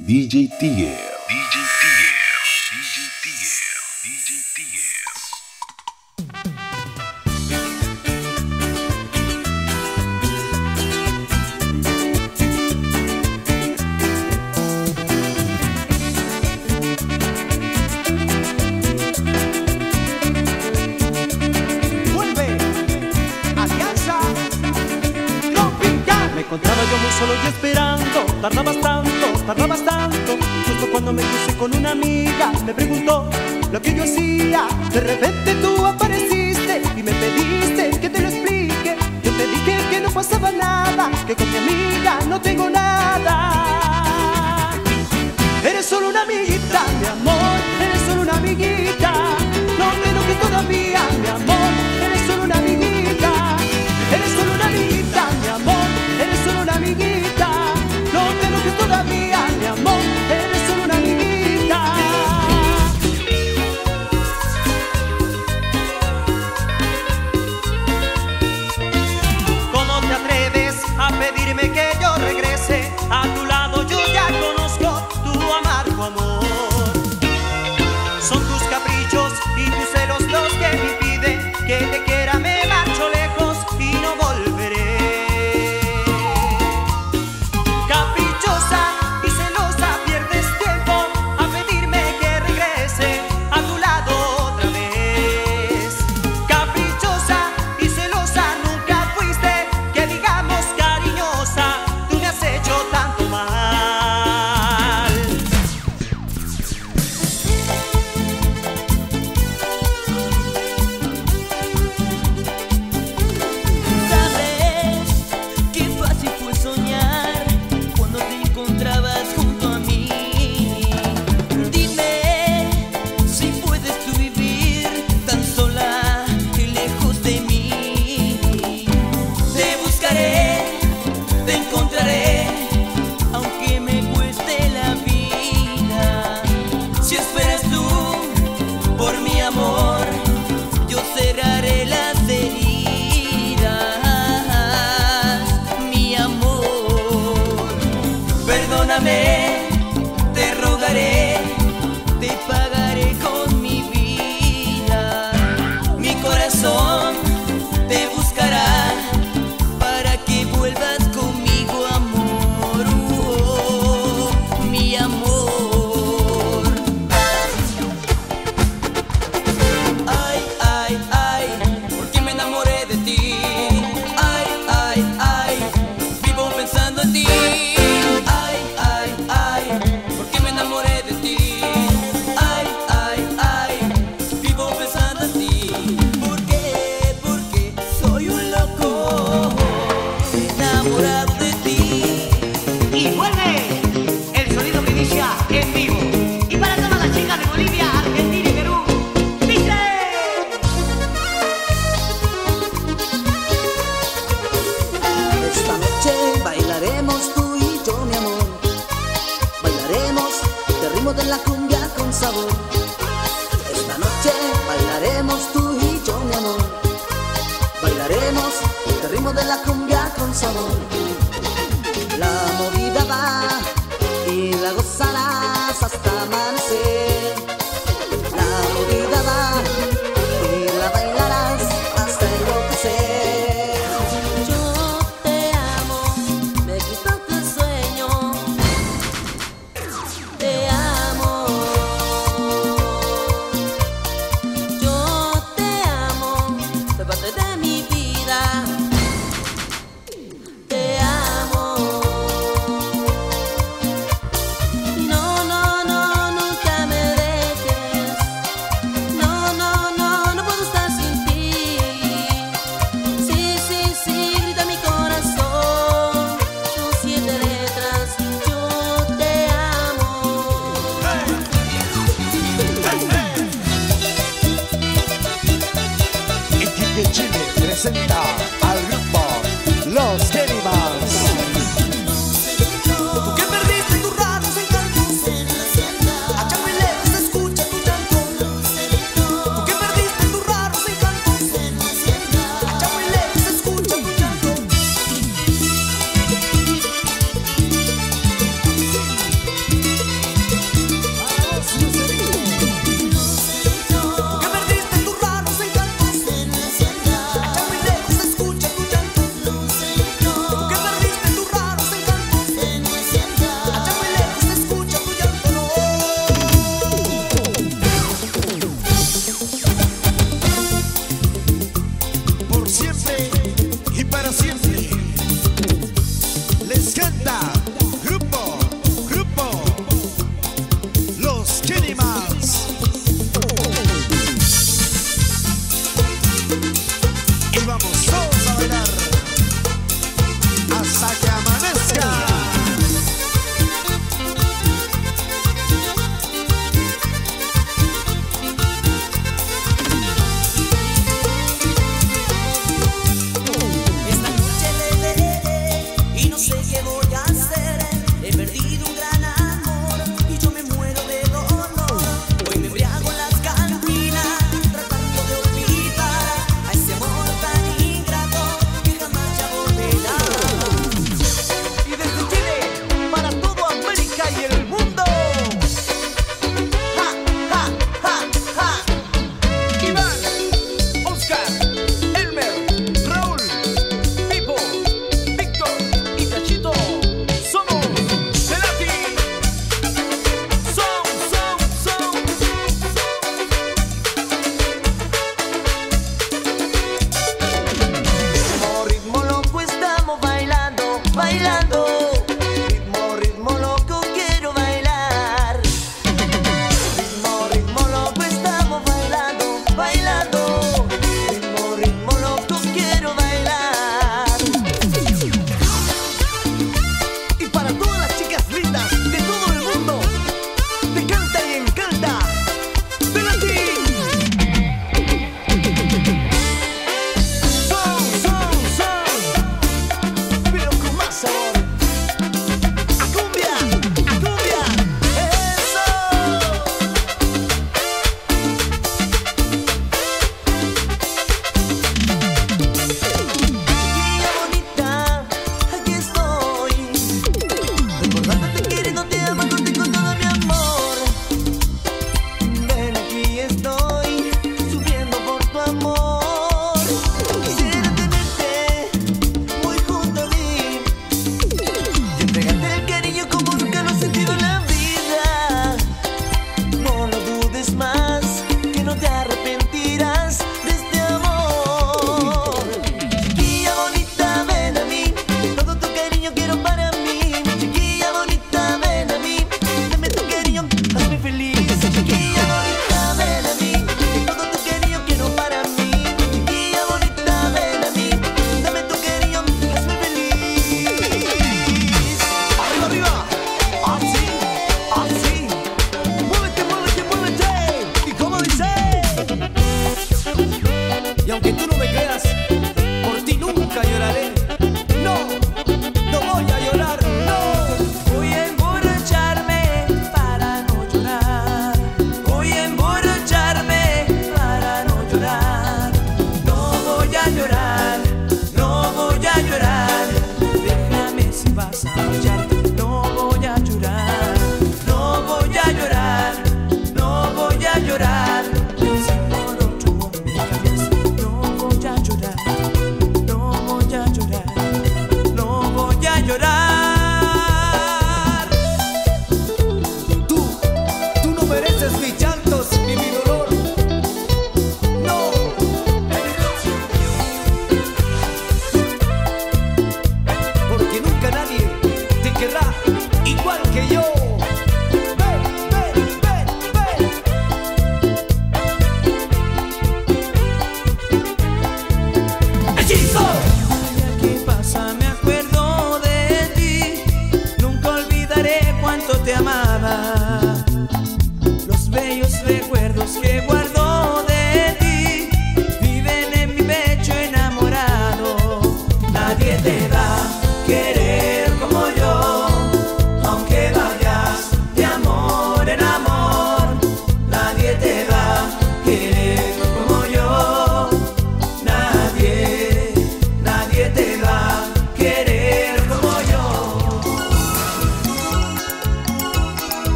DJ Tier. DJ Tier. DJ Tier. DJ Tier. encontraba yo muy solo y esperando. Tardabas tanto, tardabas tanto. Justo cuando me crucé con una amiga Me preguntó lo que yo hacía. De repente tú apareciste Y me pediste que te lo explique. Yo te dije que no pasaba nada Que con mi amiga no tengo nada. Eres solo una amiguita, mi amor. ritmo de la cumbia con sabor. Esta noche bailaremos tú y yo, mi amor. Bailaremos el ritmo de la cumbia con sabor. La movida va y la gozarás hasta amanecer.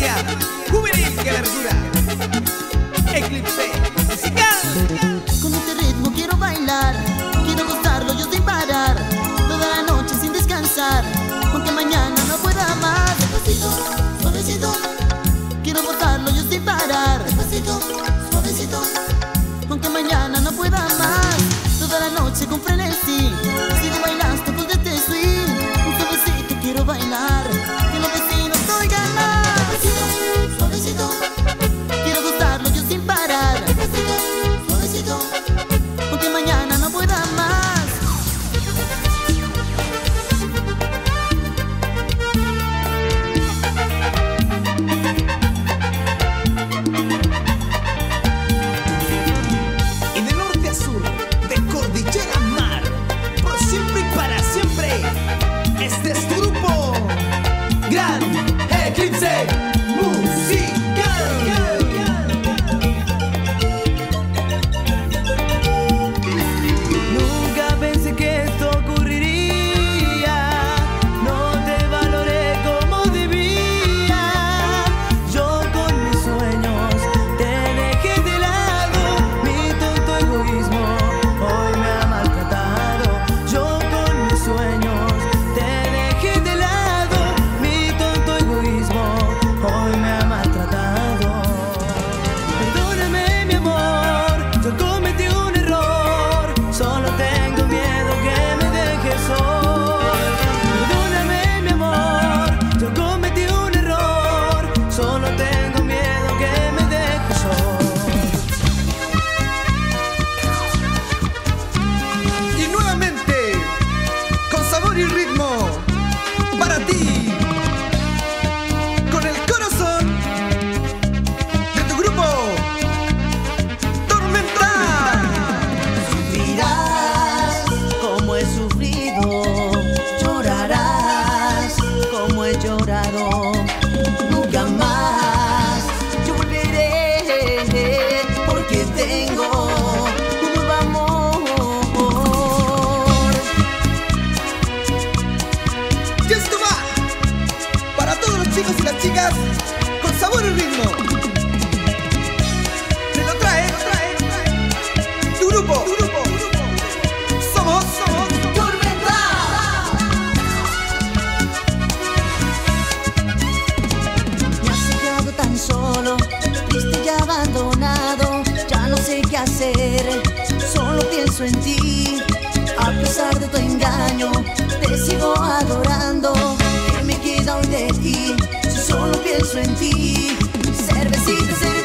María, juvenil que. Eclipse musical. Con este ritmo quiero bailar. pienso en ti, a pesar de tu engaño, te sigo adorando. ¿Qué me queda hoy de ti? Si solo pienso en ti, cervecita, cervecita.